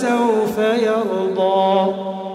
فسوف يرضى.